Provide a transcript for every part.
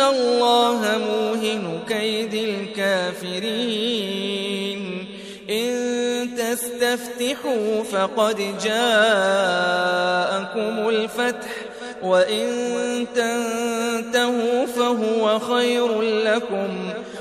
الله موهن كيد الكافرين إن تستفتحوا فقد جاءكم الفتح وإن تنتهوا فهو خير لكم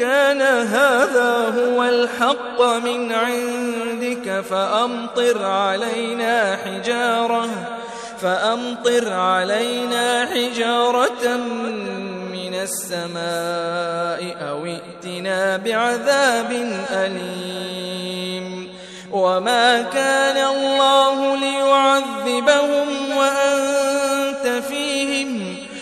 كان هذا هو الحق من عندك فأمطر علينا حجارة فأمطر علينا حجارة من السماء أو ائتنا بعذاب أليم. وما كان الله ليعذبهم وأنت فيهم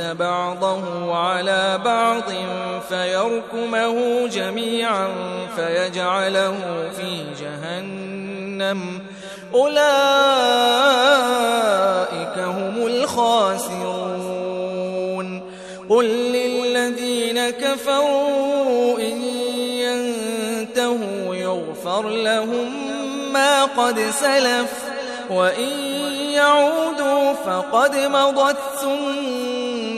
بعضه على بعض فيركمه جميعا فيجعله في جهنم. أولئك هم الخاسرون. قل للذين كفروا إن ينتهوا يغفر لهم ما قد سلف وإن يعودوا فقد مضت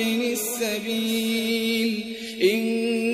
وابن السبيل إن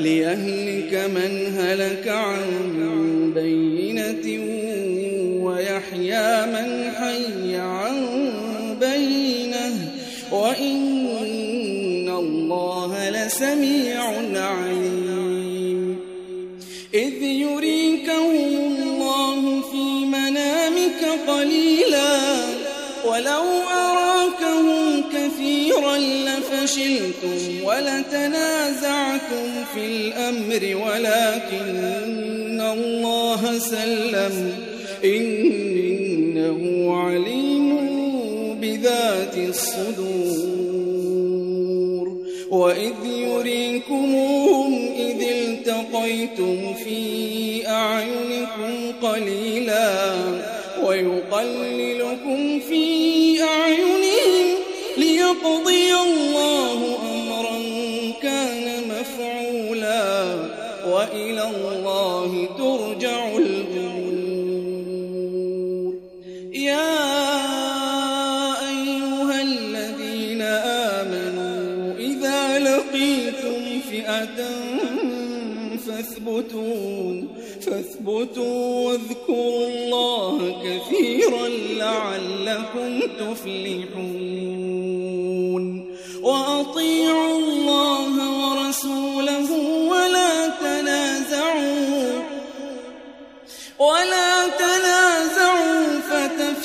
ليهلك من هلك عن بينة ويحيى من حي عن بينة. وإن الله لسميع عليم. إذ يريكهم الله في منامك قليلا ولو أراكهم كثيرا لفشلتم ولتنازعتم في الأمر ولكن الله سلم. إنه عليم بذات الصدور. وإذ يريكموهم إذ التقيتم في أعينكم قليلا ويقللكم في أعينهم ليقضي الله الله ترجع الأمور. يا أيها الذين آمنوا إذا لقيتم فئة فاثبتوا فاثبتوا واذكروا الله كثيرا لعلكم تفلحون.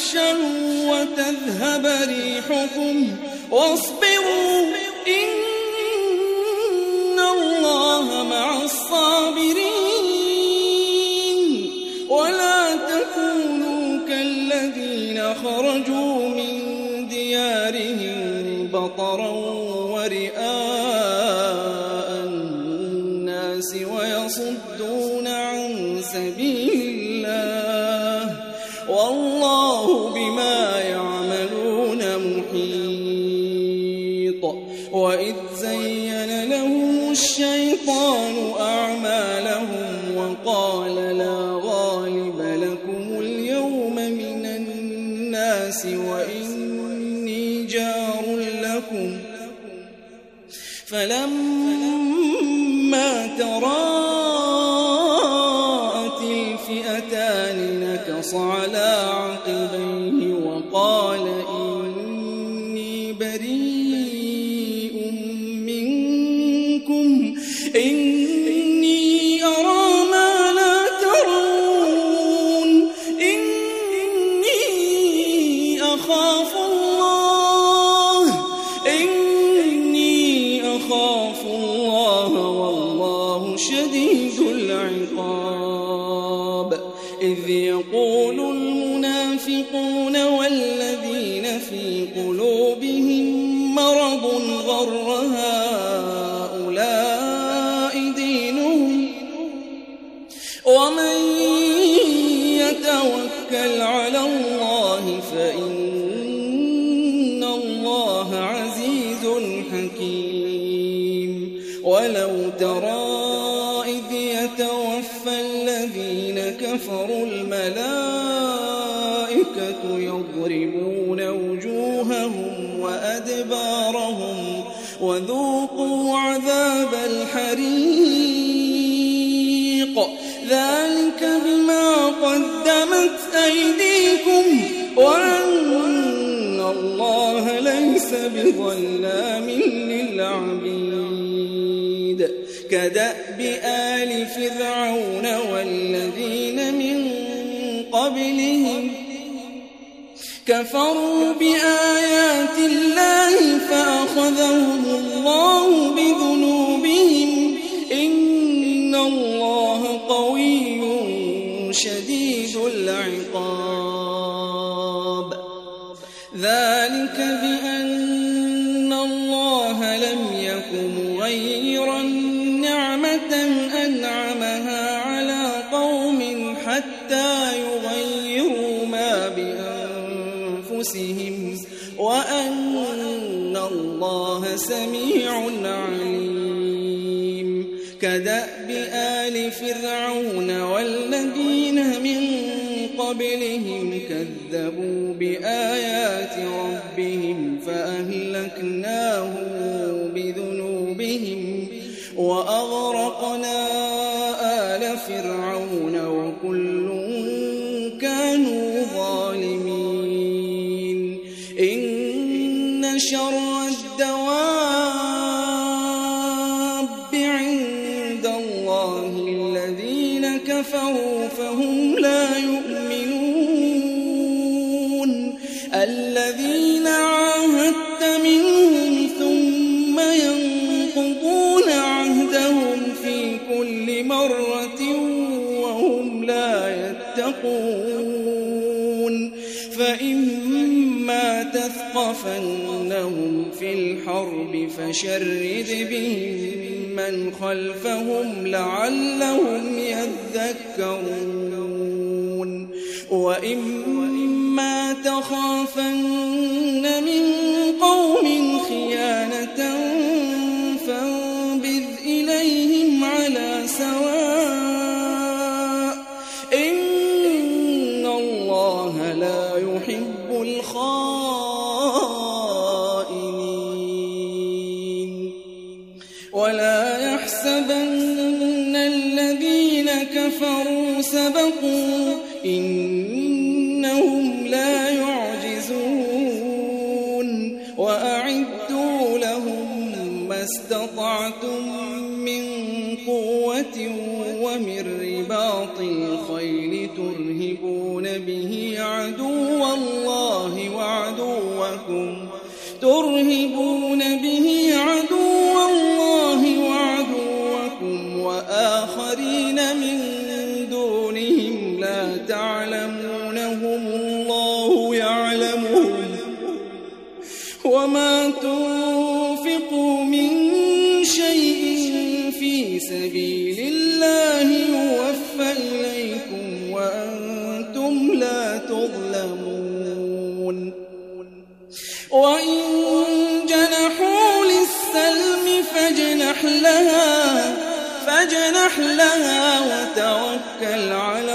فتفشلوا وتذهب ريحكم واصبروا إن الله مع الصابرين. ولا تكونوا كالذين خرجوا من ديارهم بطرا فلما تراءت الفئتان نكص على بظلام للعبيد كدأب آل فرعون والذين من قبلهم كفروا بآيات الله فأخذهم الله كفروا فهم لا يؤمنون. الذين عاهدت منهم ثم ينقضون عهدهم في كل مرة وهم لا يتقون. فإما تثقفنهم في الحرب فشرد بهم من خلفهم لعلهم يذكرون تعلمونهم الله يعلمهم وما تنفقوا من شيء في سبيل الله يوفى إليكم وأنتم لا تظلمون. وإن جنحوا للسلم فاجنح لها فاجنح لها وتوكل على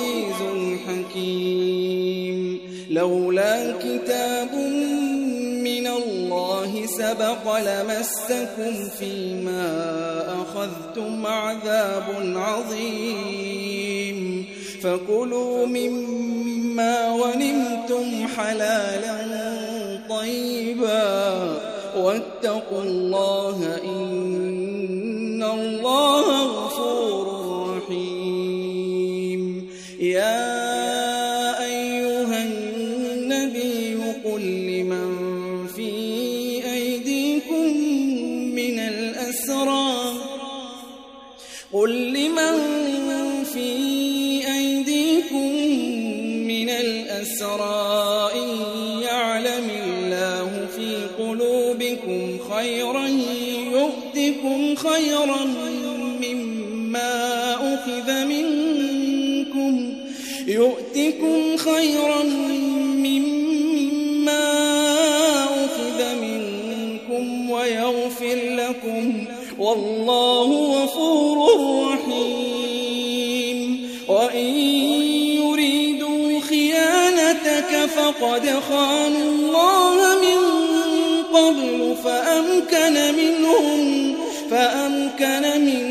سبق لمسكم فيما أخذتم عذاب عظيم. فكلوا مما غنمتم حلالا طيبا. واتقوا الله والله غفور رحيم. وإن يريدوا خيانتك فقد خانوا الله من قبل فأمكن منهم فأمكن منهم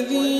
والذين